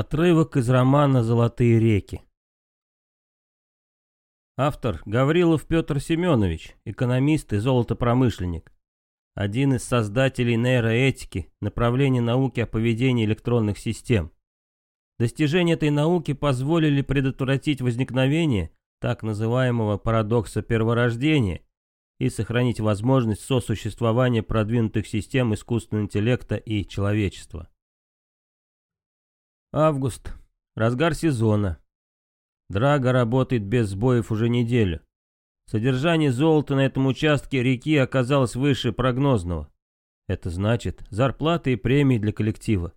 Отрывок из романа «Золотые реки». Автор Гаврилов Петр Семенович, экономист и золотопромышленник. Один из создателей нейроэтики, направления науки о поведении электронных систем. Достижения этой науки позволили предотвратить возникновение так называемого парадокса перворождения и сохранить возможность сосуществования продвинутых систем искусственного интеллекта и человечества. Август. Разгар сезона. Драга работает без сбоев уже неделю. Содержание золота на этом участке реки оказалось выше прогнозного. Это значит зарплаты и премии для коллектива.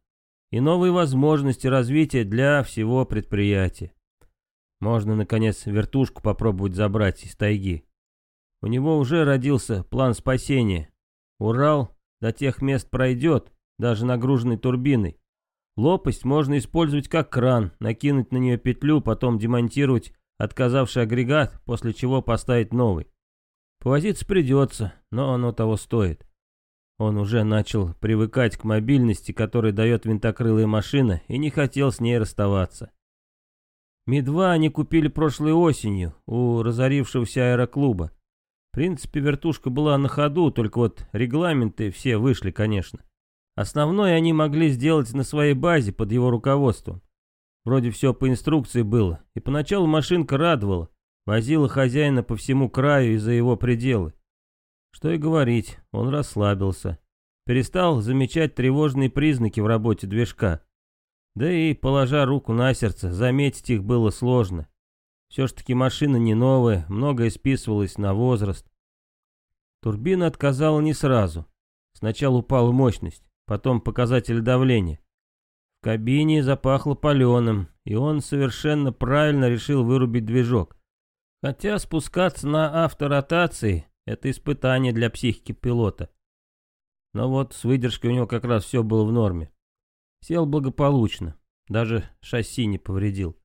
И новые возможности развития для всего предприятия. Можно, наконец, вертушку попробовать забрать из тайги. У него уже родился план спасения. Урал до тех мест пройдет, даже нагруженный турбиной. Лопасть можно использовать как кран, накинуть на нее петлю, потом демонтировать отказавший агрегат, после чего поставить новый. Повозиться придется, но оно того стоит. Он уже начал привыкать к мобильности, которую дает винтокрылая машина, и не хотел с ней расставаться. Ми-2 они купили прошлой осенью у разорившегося аэроклуба. В принципе, вертушка была на ходу, только вот регламенты все вышли, конечно. Основное они могли сделать на своей базе под его руководством. Вроде все по инструкции было, и поначалу машинка радовала, возила хозяина по всему краю и за его пределы. Что и говорить, он расслабился. Перестал замечать тревожные признаки в работе движка. Да и, положа руку на сердце, заметить их было сложно. Все ж таки машина не новая, многое списывалось на возраст. Турбина отказала не сразу. Сначала упала мощность, потом показатель давления. В кабине запахло паленым, и он совершенно правильно решил вырубить движок. Хотя спускаться на авторотации — это испытание для психики пилота. Но вот с выдержкой у него как раз все было в норме. Сел благополучно, даже шасси не повредил.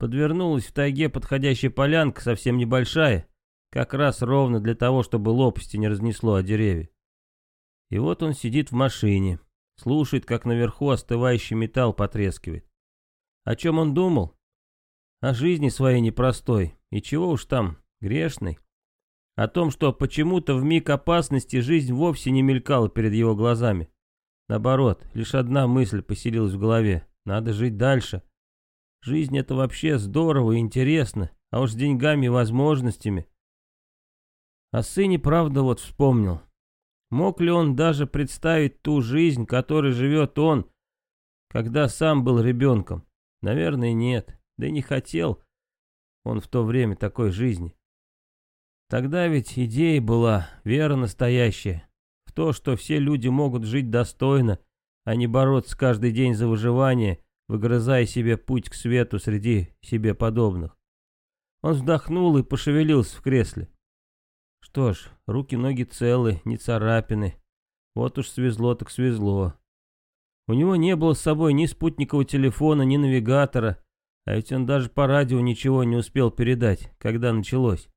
Подвернулась в тайге подходящая полянка, совсем небольшая, как раз ровно для того, чтобы лопасти не разнесло о деревья. И вот он сидит в машине, слушает, как наверху остывающий металл потрескивает. О чем он думал? О жизни своей непростой, и чего уж там, грешной. О том, что почему-то в миг опасности жизнь вовсе не мелькала перед его глазами. Наоборот, лишь одна мысль поселилась в голове. Надо жить дальше. Жизнь это вообще здорово и интересно, а уж с деньгами и возможностями. О сыне, правда, вот вспомнил. Мог ли он даже представить ту жизнь, которой живет он, когда сам был ребенком? Наверное, нет. Да и не хотел он в то время такой жизни. Тогда ведь идея была, вера настоящая то, что все люди могут жить достойно, а не бороться каждый день за выживание, выгрызая себе путь к свету среди себе подобных. Он вздохнул и пошевелился в кресле. Что ж, руки-ноги целы, не царапины. Вот уж свезло так свезло. У него не было с собой ни спутникового телефона, ни навигатора, а ведь он даже по радио ничего не успел передать, когда началось.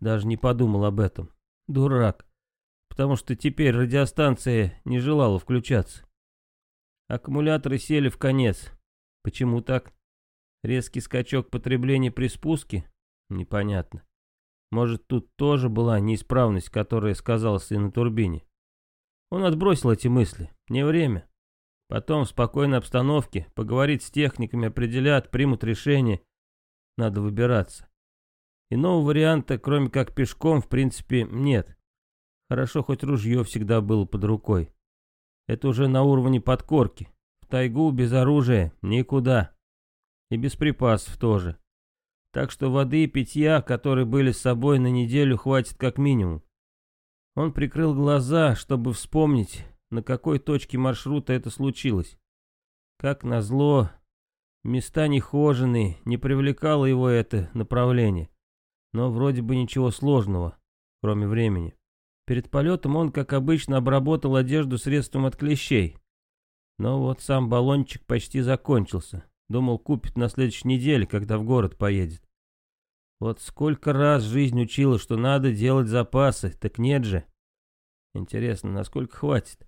Даже не подумал об этом. Дурак потому что теперь радиостанция не желала включаться. Аккумуляторы сели в конец. Почему так? Резкий скачок потребления при спуске? Непонятно. Может, тут тоже была неисправность, которая сказалась и на турбине. Он отбросил эти мысли. Не время. Потом в спокойной обстановке поговорить с техниками, определят, примут решение. Надо выбираться. Иного варианта, кроме как пешком, в принципе, нет. Хорошо, хоть ружье всегда было под рукой. Это уже на уровне подкорки. В тайгу без оружия никуда. И без припасов тоже. Так что воды и питья, которые были с собой на неделю, хватит как минимум. Он прикрыл глаза, чтобы вспомнить, на какой точке маршрута это случилось. Как назло, места нехоженные, не привлекало его это направление. Но вроде бы ничего сложного, кроме времени. Перед полетом он, как обычно, обработал одежду средством от клещей. Но вот сам баллончик почти закончился. Думал, купит на следующей неделе, когда в город поедет. Вот сколько раз жизнь учила, что надо делать запасы, так нет же. Интересно, насколько хватит?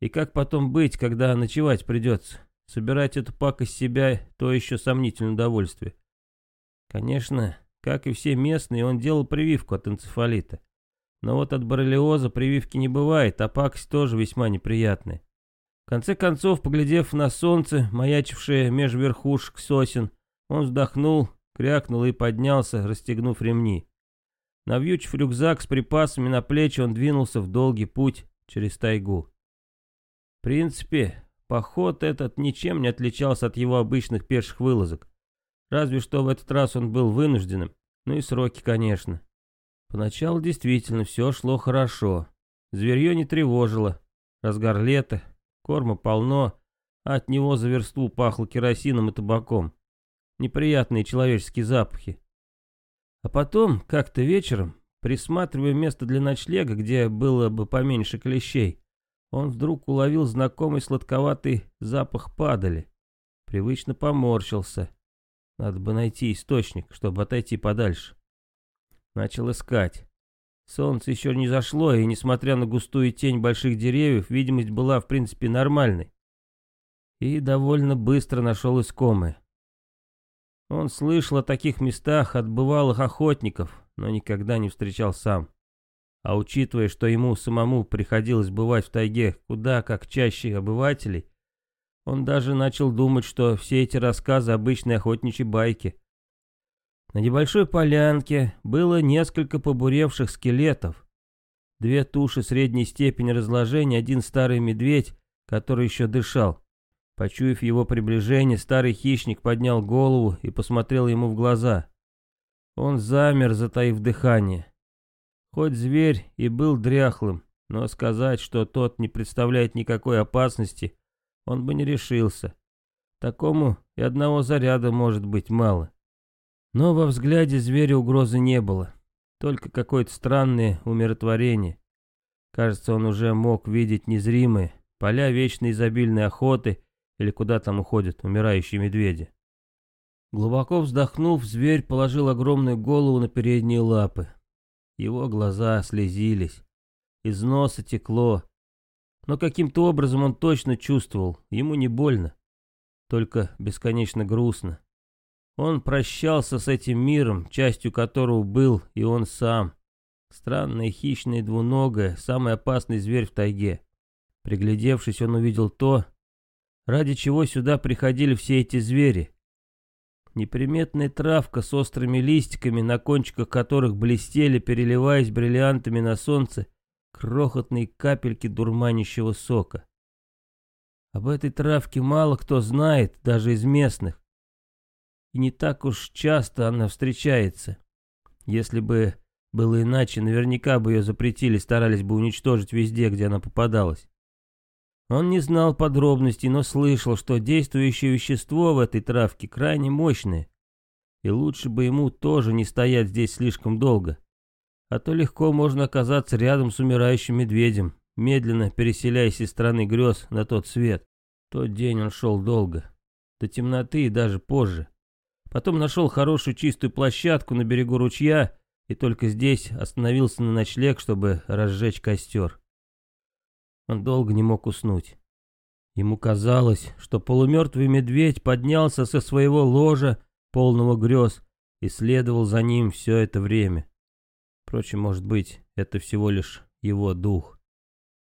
И как потом быть, когда ночевать придется? Собирать эту пакость себя — то еще сомнительное удовольствие. Конечно, как и все местные, он делал прививку от энцефалита. Но вот от боррелиоза прививки не бывает, а пакость тоже весьма неприятная. В конце концов, поглядев на солнце, маячившее меж верхушек сосен, он вздохнул, крякнул и поднялся, расстегнув ремни. Навьючив рюкзак с припасами на плечи, он двинулся в долгий путь через тайгу. В принципе, поход этот ничем не отличался от его обычных пеших вылазок. Разве что в этот раз он был вынужденным, ну и сроки, конечно. Поначалу действительно все шло хорошо. Зверье не тревожило. Разгар лета, корма полно, а от него за версту пахло керосином и табаком. Неприятные человеческие запахи. А потом, как-то вечером, присматривая место для ночлега, где было бы поменьше клещей, он вдруг уловил знакомый сладковатый запах падали. Привычно поморщился. Надо бы найти источник, чтобы отойти подальше. Начал искать. Солнце еще не зашло, и, несмотря на густую тень больших деревьев, видимость была, в принципе, нормальной. И довольно быстро нашел искомое. Он слышал о таких местах от бывалых охотников, но никогда не встречал сам. А учитывая, что ему самому приходилось бывать в тайге куда как чаще обывателей, он даже начал думать, что все эти рассказы обычные охотничьи байки. На небольшой полянке было несколько побуревших скелетов. Две туши средней степени разложения, один старый медведь, который еще дышал. Почуяв его приближение, старый хищник поднял голову и посмотрел ему в глаза. Он замер, затаив дыхание. Хоть зверь и был дряхлым, но сказать, что тот не представляет никакой опасности, он бы не решился. Такому и одного заряда может быть мало. Но во взгляде зверя угрозы не было, только какое-то странное умиротворение. Кажется, он уже мог видеть незримые поля вечной изобильной охоты или куда там уходят умирающие медведи. Глубоко вздохнув, зверь положил огромную голову на передние лапы. Его глаза слезились, из носа текло, но каким-то образом он точно чувствовал, ему не больно, только бесконечно грустно. Он прощался с этим миром, частью которого был и он сам. Странное хищное двуногое, самый опасный зверь в тайге. Приглядевшись, он увидел то, ради чего сюда приходили все эти звери. Неприметная травка с острыми листиками, на кончиках которых блестели, переливаясь бриллиантами на солнце, крохотные капельки дурманящего сока. Об этой травке мало кто знает, даже из местных. И не так уж часто она встречается. Если бы было иначе, наверняка бы ее запретили, старались бы уничтожить везде, где она попадалась. Он не знал подробностей, но слышал, что действующее вещество в этой травке крайне мощное. И лучше бы ему тоже не стоять здесь слишком долго. А то легко можно оказаться рядом с умирающим медведем, медленно переселяясь из страны грез на тот свет. Тот день он шел долго, до темноты и даже позже. Потом нашел хорошую чистую площадку на берегу ручья и только здесь остановился на ночлег, чтобы разжечь костер. Он долго не мог уснуть. Ему казалось, что полумертвый медведь поднялся со своего ложа, полного грез, и следовал за ним все это время. Впрочем, может быть, это всего лишь его дух.